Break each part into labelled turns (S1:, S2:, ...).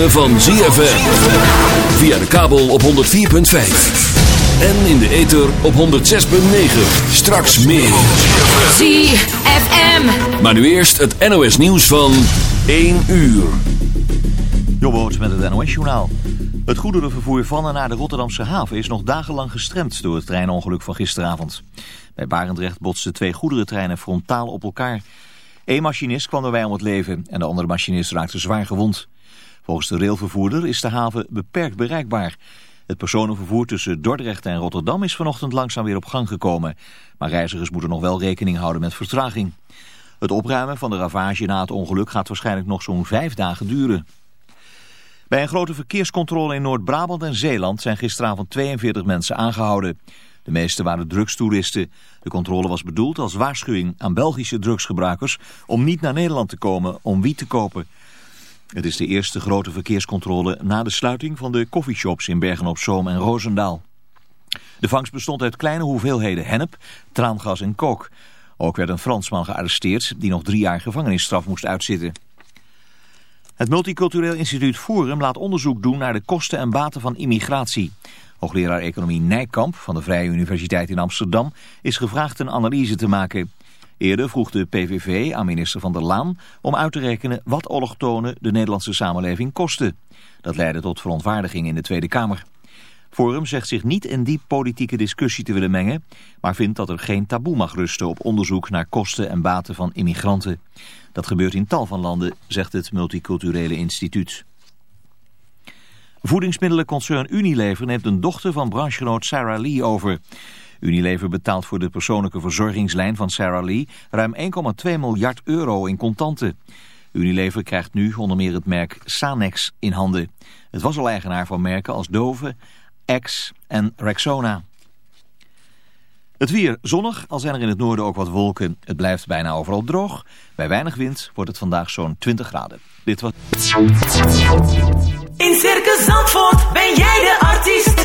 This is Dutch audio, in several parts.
S1: van ZFM. Via de kabel op 104.5. En in de ether op 106.9. Straks meer.
S2: ZFM.
S1: Maar nu eerst het NOS nieuws van 1 uur.
S3: Jobboots met het NOS journaal. Het goederenvervoer van en naar de Rotterdamse haven is nog dagenlang gestremd door het treinongeluk van gisteravond. Bij Barendrecht botsten twee goederentreinen frontaal op elkaar... Eén machinist kwam erbij om het leven en de andere machinist raakte zwaar gewond. Volgens de railvervoerder is de haven beperkt bereikbaar. Het personenvervoer tussen Dordrecht en Rotterdam is vanochtend langzaam weer op gang gekomen. Maar reizigers moeten nog wel rekening houden met vertraging. Het opruimen van de ravage na het ongeluk gaat waarschijnlijk nog zo'n vijf dagen duren. Bij een grote verkeerscontrole in Noord-Brabant en Zeeland zijn gisteravond 42 mensen aangehouden. De meeste waren drugstoeristen. De controle was bedoeld als waarschuwing aan Belgische drugsgebruikers om niet naar Nederland te komen om wiet te kopen. Het is de eerste grote verkeerscontrole na de sluiting van de coffeeshops in Bergen-op-Zoom en Roosendaal. De vangst bestond uit kleine hoeveelheden hennep, traangas en kook. Ook werd een Fransman gearresteerd die nog drie jaar gevangenisstraf moest uitzitten. Het Multicultureel Instituut Forum laat onderzoek doen naar de kosten en baten van immigratie. Hoogleraar Economie Nijkamp van de Vrije Universiteit in Amsterdam is gevraagd een analyse te maken... Eerder vroeg de PVV aan minister Van der Laan om uit te rekenen wat oorlogtonen de Nederlandse samenleving kosten. Dat leidde tot verontwaardiging in de Tweede Kamer. Forum zegt zich niet in die politieke discussie te willen mengen, maar vindt dat er geen taboe mag rusten op onderzoek naar kosten en baten van immigranten. Dat gebeurt in tal van landen, zegt het Multiculturele Instituut. Voedingsmiddelenconcern Unilever neemt een dochter van branchegenoot Sarah Lee over. Unilever betaalt voor de persoonlijke verzorgingslijn van Sarah Lee ruim 1,2 miljard euro in contanten. Unilever krijgt nu onder meer het merk Sanex in handen. Het was al eigenaar van merken als Dove, X en Rexona. Het weer zonnig, al zijn er in het noorden ook wat wolken. Het blijft bijna overal droog. Bij weinig wind wordt het vandaag zo'n 20 graden. Dit was...
S4: In Circus Zandvoort ben jij de artiest.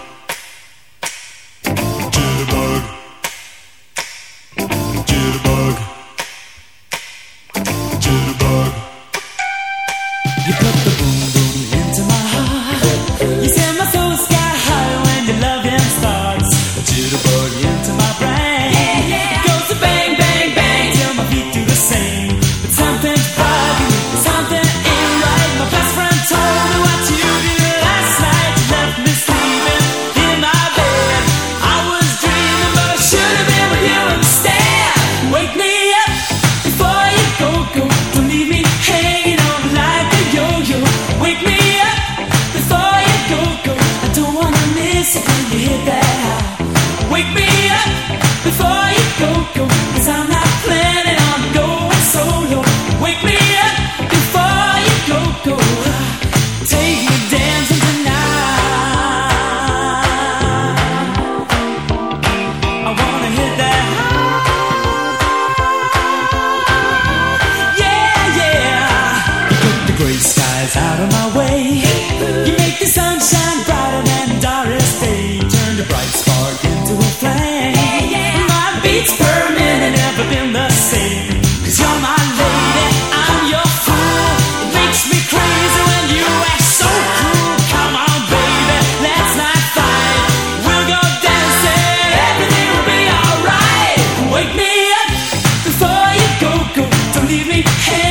S5: Hey.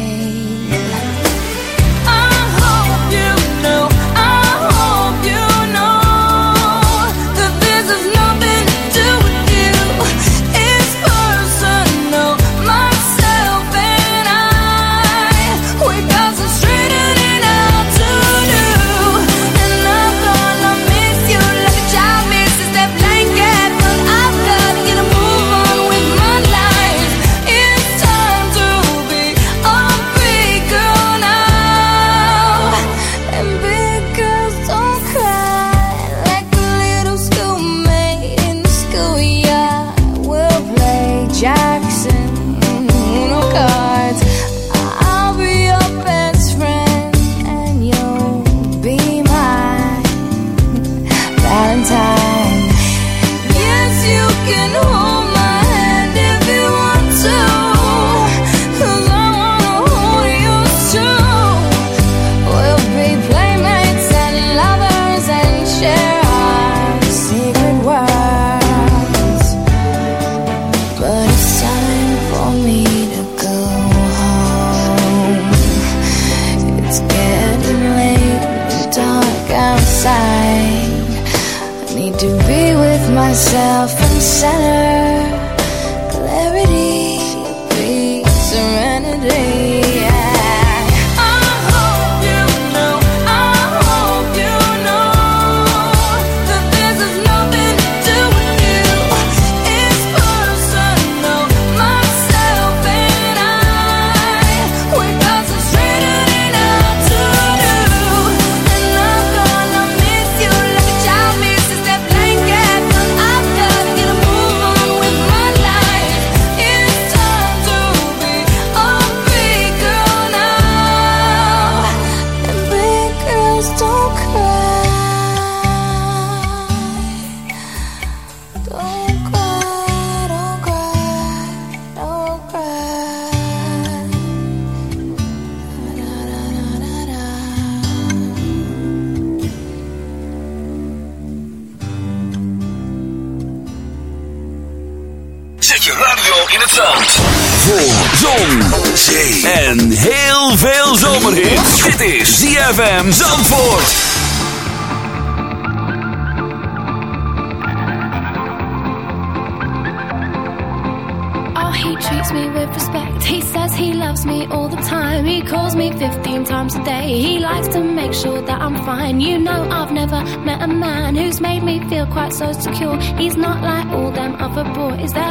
S6: feel quite so secure. He's not like all them other boys.
S7: There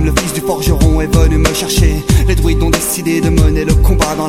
S8: Le fils du forgeron, est venu me chercher. Les druides ont décidé de mener le combat dans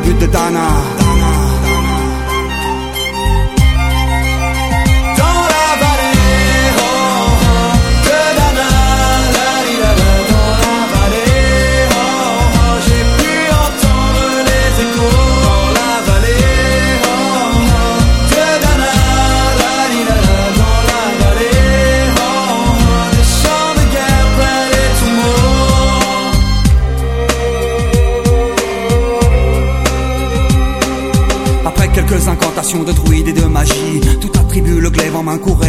S8: ぶってたな。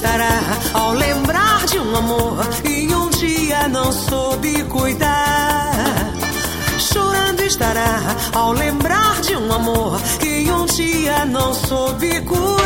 S9: Estará ao lembrar de um amor e um dia não soube cuidar. Chorando estará ao lembrar de um amor que um dia não soube cuidar.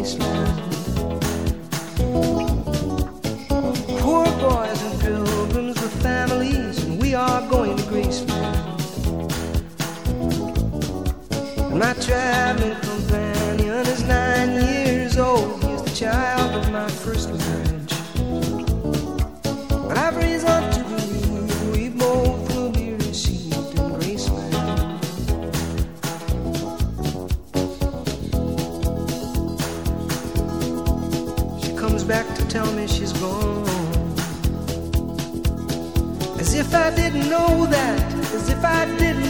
S10: wasteland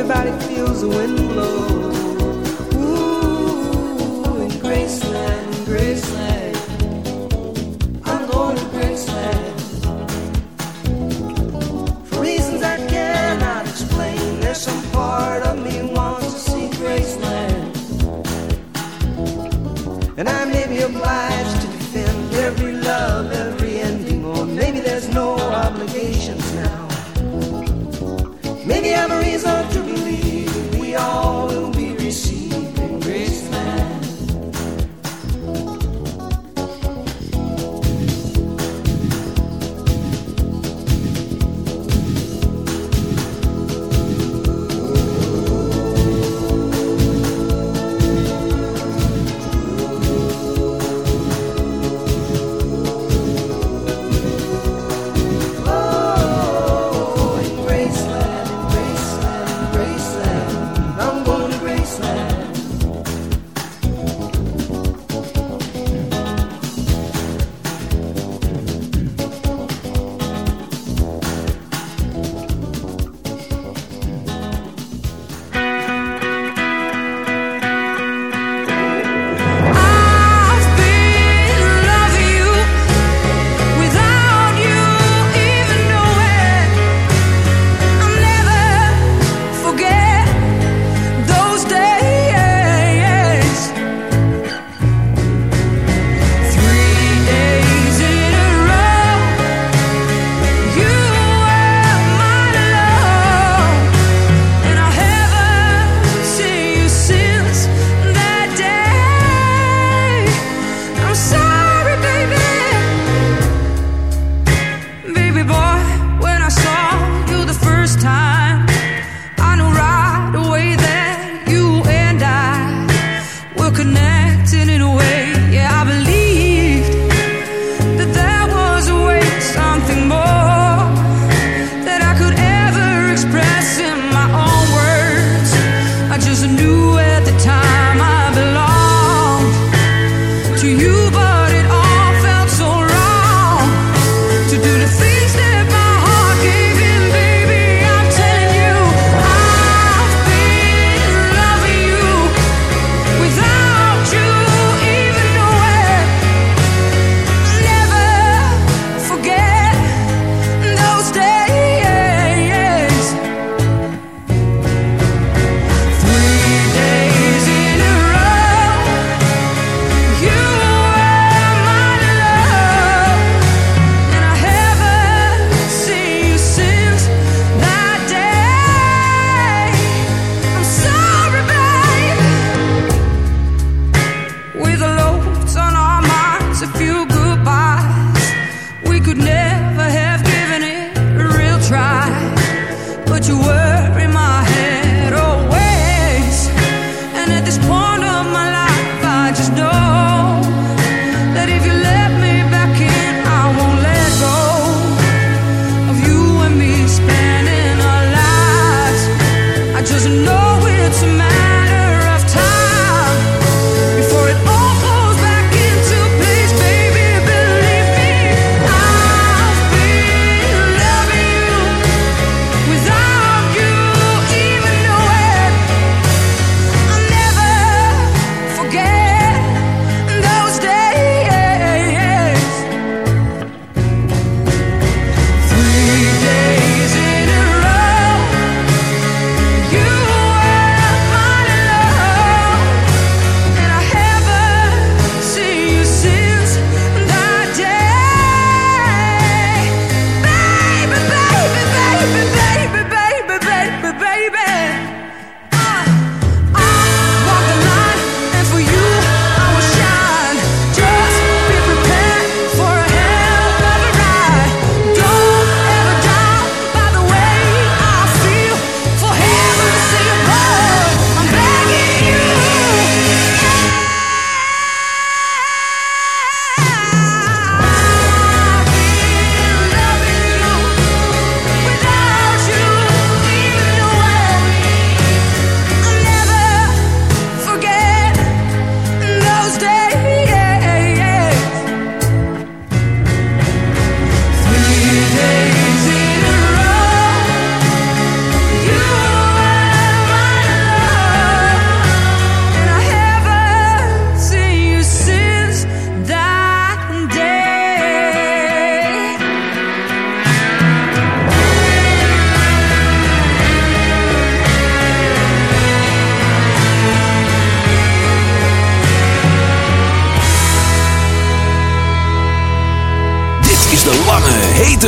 S10: Everybody feels the wind blow. Ooh, in Graceland, Graceland. I'm going to Graceland. For reasons I cannot explain, there's some part of me wants to see Graceland. And I may be obliged to defend every